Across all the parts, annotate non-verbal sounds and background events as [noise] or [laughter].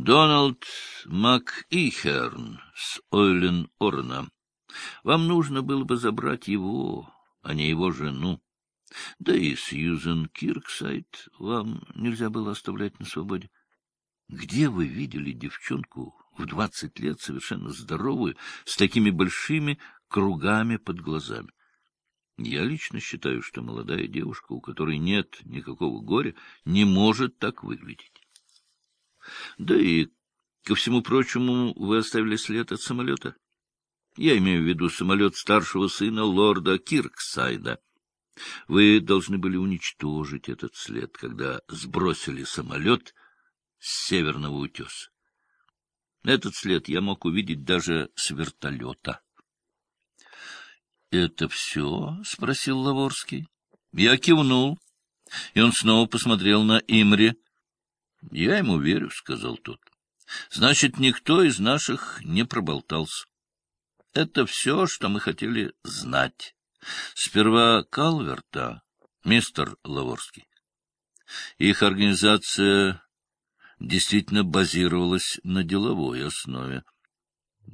Дональд МакИхерн с Ойлен Орна. Вам нужно было бы забрать его, а не его жену. Да и Сьюзен Кирксайд вам нельзя было оставлять на свободе. Где вы видели девчонку в двадцать лет, совершенно здоровую, с такими большими кругами под глазами? Я лично считаю, что молодая девушка, у которой нет никакого горя, не может так выглядеть. Да и, ко всему прочему, вы оставили след от самолета. Я имею в виду самолет старшего сына лорда Кирксайда. Вы должны были уничтожить этот след, когда сбросили самолет с северного утеса. Этот след я мог увидеть даже с вертолета. — Это все? — спросил Лаворский. Я кивнул, и он снова посмотрел на Имри. — Я ему верю, — сказал тот. — Значит, никто из наших не проболтался. Это все, что мы хотели знать. Сперва Калверта, мистер Лаворский. Их организация действительно базировалась на деловой основе.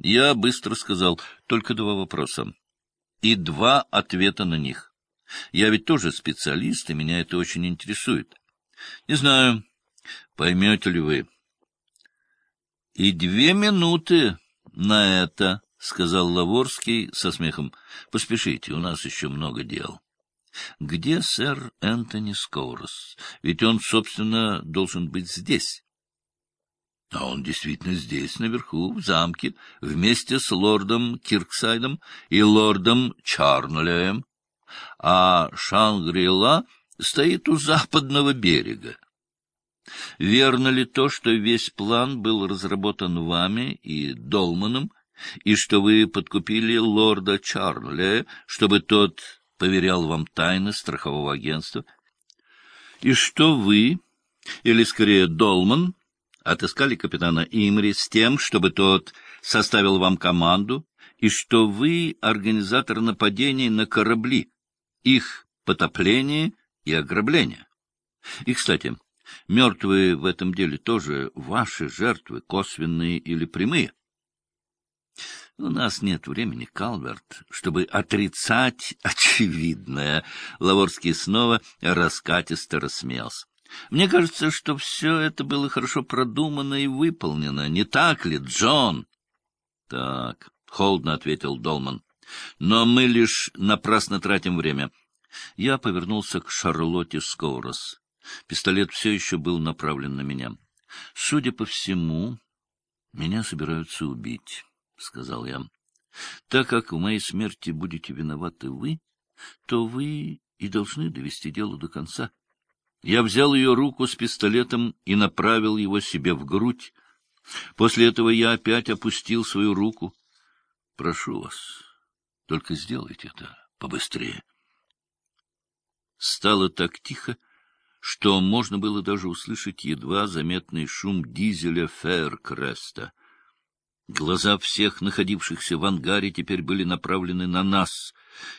Я быстро сказал только два вопроса и два ответа на них. Я ведь тоже специалист, и меня это очень интересует. Не знаю, поймете ли вы. — И две минуты на это, — сказал Лаворский со смехом. — Поспешите, у нас еще много дел. — Где сэр Энтони Скоурос? Ведь он, собственно, должен быть здесь. А он действительно здесь, наверху, в замке, вместе с лордом Кирксайдом и лордом Чарнуляем. А Шангрила стоит у западного берега. Верно ли то, что весь план был разработан вами и Долманом, и что вы подкупили лорда Чарнуля, чтобы тот поверял вам тайны страхового агентства, и что вы, или скорее Долман, отыскали капитана Имри с тем, чтобы тот составил вам команду, и что вы организатор нападений на корабли, их потопление и ограбление. И, кстати, мертвые в этом деле тоже ваши жертвы, косвенные или прямые. У нас нет времени, Калверт, чтобы отрицать [laughs] очевидное. Лаворский снова раскатисто рассмеялся. Мне кажется, что все это было хорошо продумано и выполнено. Не так ли, Джон? — Так, — холодно ответил Долман. — Но мы лишь напрасно тратим время. Я повернулся к Шарлотте Скоурос. Пистолет все еще был направлен на меня. — Судя по всему, меня собираются убить, — сказал я. — Так как в моей смерти будете виноваты вы, то вы и должны довести дело до конца. — я взял ее руку с пистолетом и направил его себе в грудь. После этого я опять опустил свою руку. — Прошу вас, только сделайте это побыстрее. Стало так тихо, что можно было даже услышать едва заметный шум дизеля Фэркреста. Глаза всех находившихся в ангаре теперь были направлены на нас.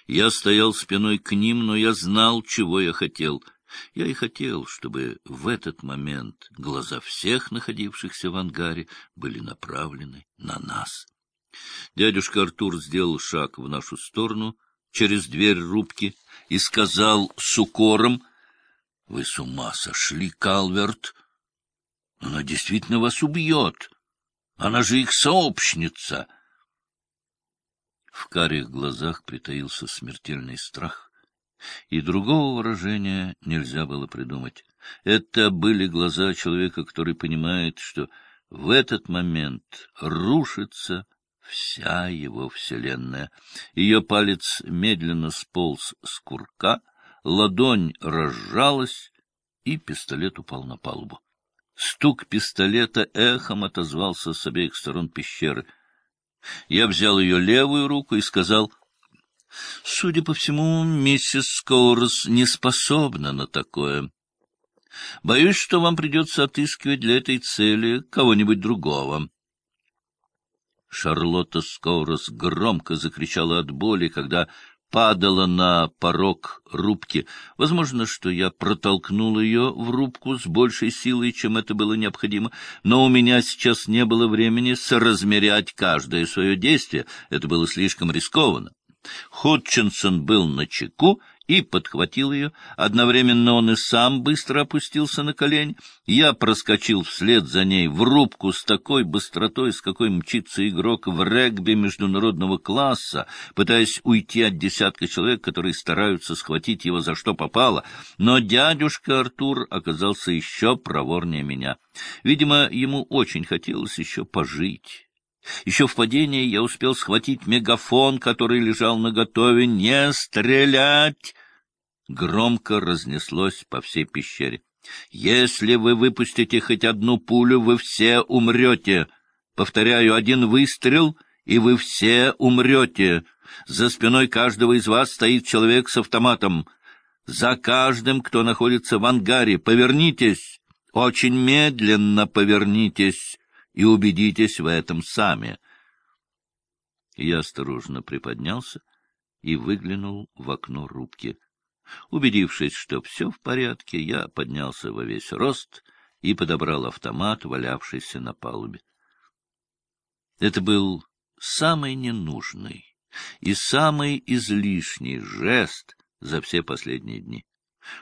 Я стоял спиной к ним, но я знал, чего я хотел — я и хотел, чтобы в этот момент глаза всех находившихся в ангаре были направлены на нас. Дядюшка Артур сделал шаг в нашу сторону через дверь рубки и сказал с укором, — Вы с ума сошли, Калверт! Она действительно вас убьет! Она же их сообщница! В карих глазах притаился смертельный страх и другого выражения нельзя было придумать. Это были глаза человека, который понимает, что в этот момент рушится вся его вселенная. Ее палец медленно сполз с курка, ладонь разжалась, и пистолет упал на палубу. Стук пистолета эхом отозвался с обеих сторон пещеры. Я взял ее левую руку и сказал — Судя по всему, миссис Скоурс не способна на такое. Боюсь, что вам придется отыскивать для этой цели кого-нибудь другого. Шарлотта Скоурос громко закричала от боли, когда падала на порог рубки. Возможно, что я протолкнул ее в рубку с большей силой, чем это было необходимо, но у меня сейчас не было времени соразмерять каждое свое действие. Это было слишком рискованно. Ходчинсон был на чеку и подхватил ее. Одновременно он и сам быстро опустился на колени. Я проскочил вслед за ней в рубку с такой быстротой, с какой мчится игрок в регби международного класса, пытаясь уйти от десятка человек, которые стараются схватить его за что попало. Но дядюшка Артур оказался еще проворнее меня. Видимо, ему очень хотелось еще пожить. Еще в падении я успел схватить мегафон, который лежал наготове. «Не стрелять!» Громко разнеслось по всей пещере. «Если вы выпустите хоть одну пулю, вы все умрете. Повторяю, один выстрел, и вы все умрете. За спиной каждого из вас стоит человек с автоматом. За каждым, кто находится в ангаре, повернитесь. Очень медленно повернитесь» и убедитесь в этом сами. Я осторожно приподнялся и выглянул в окно рубки. Убедившись, что все в порядке, я поднялся во весь рост и подобрал автомат, валявшийся на палубе. Это был самый ненужный и самый излишний жест за все последние дни.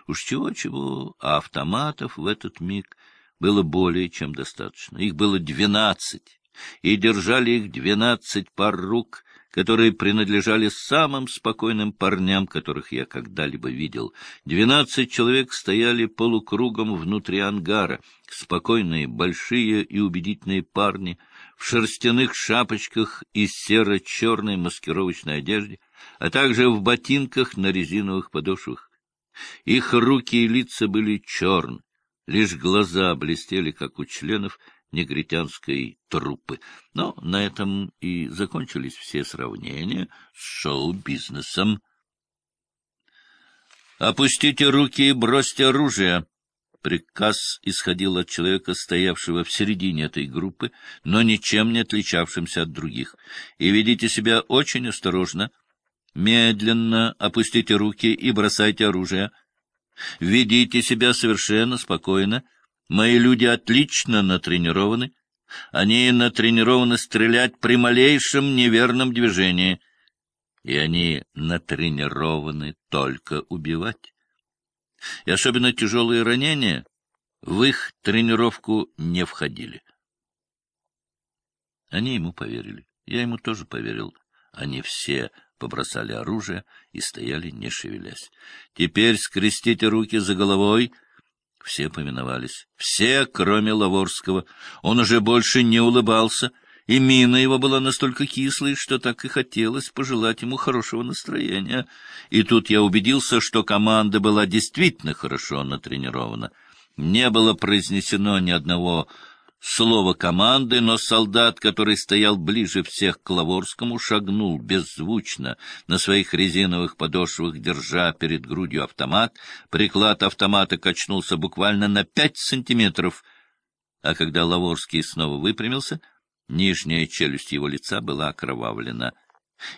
Уж чего-чего, а автоматов в этот миг было более чем достаточно. Их было двенадцать, и держали их двенадцать пар рук, которые принадлежали самым спокойным парням, которых я когда-либо видел. Двенадцать человек стояли полукругом внутри ангара, спокойные, большие и убедительные парни, в шерстяных шапочках и серо-черной маскировочной одежде, а также в ботинках на резиновых подошвах. Их руки и лица были черны, Лишь глаза блестели, как у членов негритянской труппы. Но на этом и закончились все сравнения с шоу-бизнесом. «Опустите руки и бросьте оружие!» Приказ исходил от человека, стоявшего в середине этой группы, но ничем не отличавшимся от других. «И ведите себя очень осторожно. Медленно опустите руки и бросайте оружие». Ведите себя совершенно спокойно. Мои люди отлично натренированы. Они натренированы стрелять при малейшем неверном движении. И они натренированы только убивать. И особенно тяжелые ранения в их тренировку не входили. Они ему поверили. Я ему тоже поверил. Они все побросали оружие и стояли, не шевелясь. — Теперь скрестите руки за головой. Все повиновались. Все, кроме Лаворского. Он уже больше не улыбался, и мина его была настолько кислой, что так и хотелось пожелать ему хорошего настроения. И тут я убедился, что команда была действительно хорошо натренирована. Не было произнесено ни одного слово команды, но солдат, который стоял ближе всех к Лаворскому, шагнул беззвучно на своих резиновых подошвах, держа перед грудью автомат. Приклад автомата качнулся буквально на пять сантиметров, а когда Лаворский снова выпрямился, нижняя челюсть его лица была окровавлена,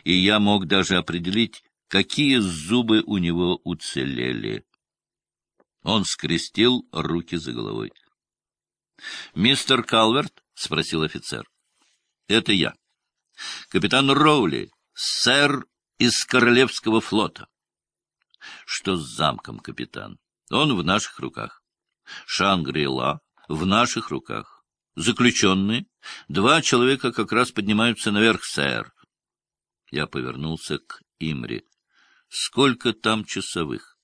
и я мог даже определить, какие зубы у него уцелели. Он скрестил руки за головой. — Мистер Калверт? — спросил офицер. — Это я. Капитан Роули, сэр из Королевского флота. — Что с замком, капитан? Он в наших руках. Шангри-Ла в наших руках. Заключенные. Два человека как раз поднимаются наверх, сэр. Я повернулся к Имри. Сколько там часовых?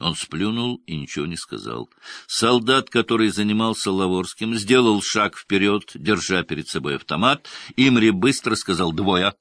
Он сплюнул и ничего не сказал. Солдат, который занимался Лаворским, сделал шаг вперед, держа перед собой автомат. Имри быстро сказал «двое».